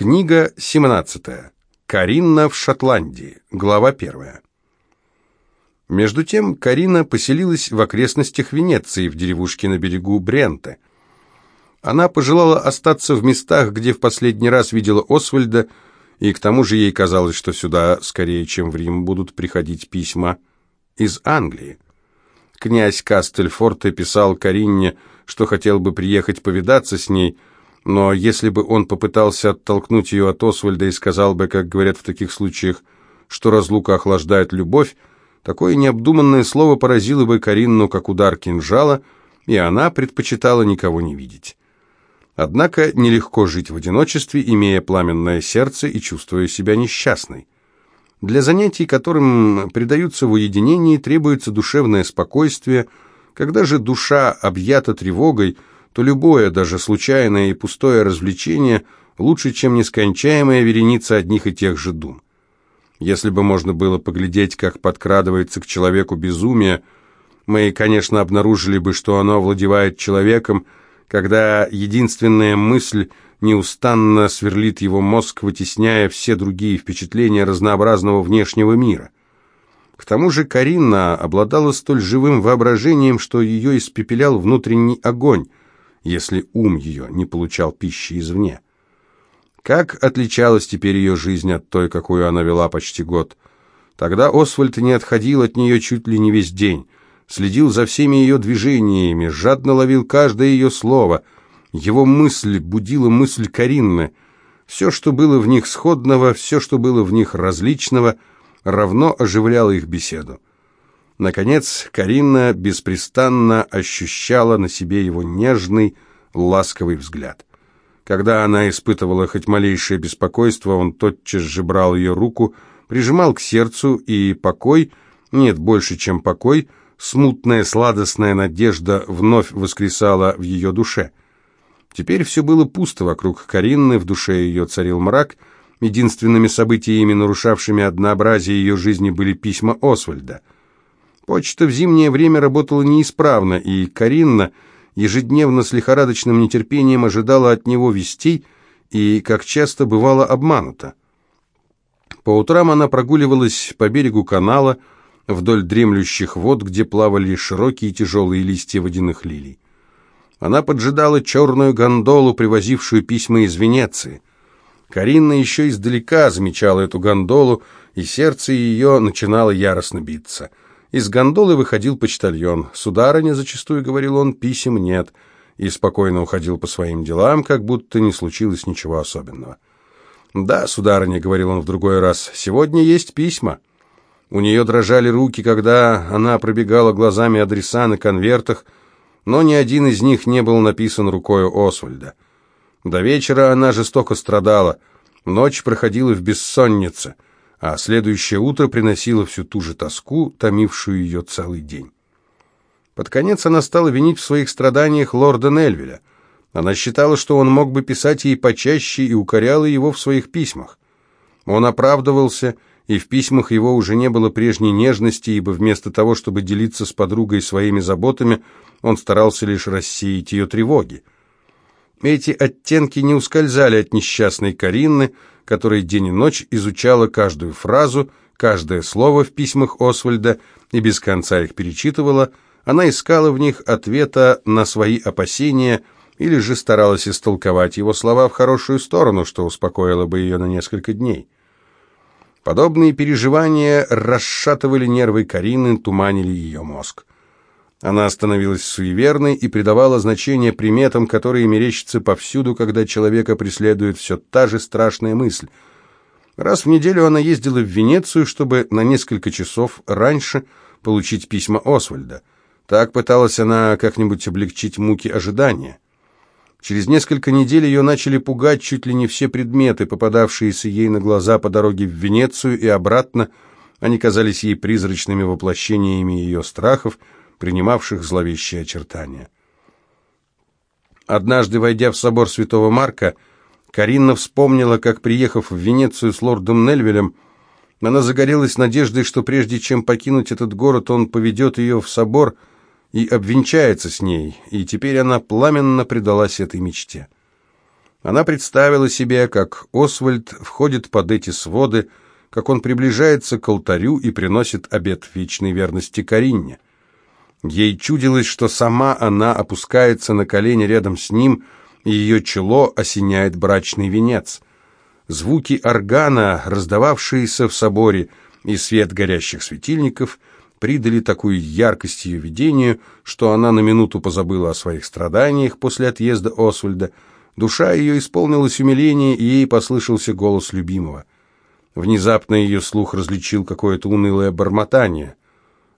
Книга 17. Каринна в Шотландии. Глава 1. Между тем Карина поселилась в окрестностях Венеции, в деревушке на берегу Брента. Она пожелала остаться в местах, где в последний раз видела Освальда, и к тому же ей казалось, что сюда, скорее, чем в Рим, будут приходить письма из Англии. Князь Кастельфорте писал Каринне, что хотел бы приехать повидаться с ней – но если бы он попытался оттолкнуть ее от Освальда и сказал бы, как говорят в таких случаях, что разлука охлаждает любовь, такое необдуманное слово поразило бы Каринну, как удар кинжала, и она предпочитала никого не видеть. Однако нелегко жить в одиночестве, имея пламенное сердце и чувствуя себя несчастной. Для занятий, которым предаются в уединении, требуется душевное спокойствие. Когда же душа объята тревогой – то любое, даже случайное и пустое развлечение лучше, чем нескончаемая вереница одних и тех же дум. Если бы можно было поглядеть, как подкрадывается к человеку безумие, мы, конечно, обнаружили бы, что оно овладевает человеком, когда единственная мысль неустанно сверлит его мозг, вытесняя все другие впечатления разнообразного внешнего мира. К тому же Карина обладала столь живым воображением, что ее испепелял внутренний огонь, если ум ее не получал пищи извне. Как отличалась теперь ее жизнь от той, какую она вела почти год? Тогда Освальд не отходил от нее чуть ли не весь день, следил за всеми ее движениями, жадно ловил каждое ее слово. Его мысль будила мысль Каринны. Все, что было в них сходного, все, что было в них различного, равно оживляло их беседу. Наконец, Карина беспрестанно ощущала на себе его нежный, ласковый взгляд. Когда она испытывала хоть малейшее беспокойство, он тотчас же брал ее руку, прижимал к сердцу, и покой, нет, больше, чем покой, смутная сладостная надежда вновь воскресала в ее душе. Теперь все было пусто вокруг Каринны, в душе ее царил мрак, единственными событиями, нарушавшими однообразие ее жизни, были письма Освальда — Почта в зимнее время работала неисправно, и Каринна ежедневно с лихорадочным нетерпением ожидала от него вестей и, как часто бывало, обманута. По утрам она прогуливалась по берегу канала, вдоль дремлющих вод, где плавали широкие тяжелые листья водяных лилий. Она поджидала черную гондолу, привозившую письма из Венеции. Каринна еще издалека замечала эту гондолу, и сердце ее начинало яростно биться — из гондолы выходил почтальон. «Сударыня», — зачастую говорил он, — «писем нет», и спокойно уходил по своим делам, как будто не случилось ничего особенного. «Да, сударыня», — говорил он в другой раз, — «сегодня есть письма». У нее дрожали руки, когда она пробегала глазами адреса на конвертах, но ни один из них не был написан рукой Освальда. До вечера она жестоко страдала, ночь проходила в бессоннице — а следующее утро приносило всю ту же тоску, томившую ее целый день. Под конец она стала винить в своих страданиях лорда Нельвеля. Она считала, что он мог бы писать ей почаще и укоряла его в своих письмах. Он оправдывался, и в письмах его уже не было прежней нежности, ибо вместо того, чтобы делиться с подругой своими заботами, он старался лишь рассеять ее тревоги. Эти оттенки не ускользали от несчастной Каринны, которая день и ночь изучала каждую фразу, каждое слово в письмах Освальда и без конца их перечитывала, она искала в них ответа на свои опасения или же старалась истолковать его слова в хорошую сторону, что успокоило бы ее на несколько дней. Подобные переживания расшатывали нервы Карины, туманили ее мозг. Она становилась суеверной и придавала значение приметам, которые мерещатся повсюду, когда человека преследует все та же страшная мысль. Раз в неделю она ездила в Венецию, чтобы на несколько часов раньше получить письма Освальда. Так пыталась она как-нибудь облегчить муки ожидания. Через несколько недель ее начали пугать чуть ли не все предметы, попадавшиеся ей на глаза по дороге в Венецию и обратно. Они казались ей призрачными воплощениями ее страхов – принимавших зловещие очертания. Однажды, войдя в собор святого Марка, Каринна вспомнила, как, приехав в Венецию с лордом Нельвелем, она загорелась надеждой, что прежде чем покинуть этот город, он поведет ее в собор и обвенчается с ней, и теперь она пламенно предалась этой мечте. Она представила себе, как Освальд входит под эти своды, как он приближается к алтарю и приносит обет вечной верности Каринне. Ей чудилось, что сама она опускается на колени рядом с ним, и ее чело осеняет брачный венец. Звуки органа, раздававшиеся в соборе, и свет горящих светильников придали такую яркость ее видению, что она на минуту позабыла о своих страданиях после отъезда Освальда, Душа ее исполнилась умиления, и ей послышался голос любимого. Внезапно ее слух различил какое-то унылое бормотание.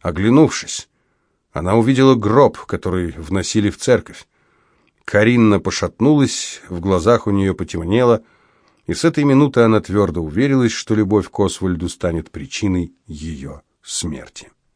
Оглянувшись, она увидела гроб, который вносили в церковь. Каринна пошатнулась, в глазах у нее потемнело, и с этой минуты она твердо уверилась, что любовь к Освальду станет причиной ее смерти.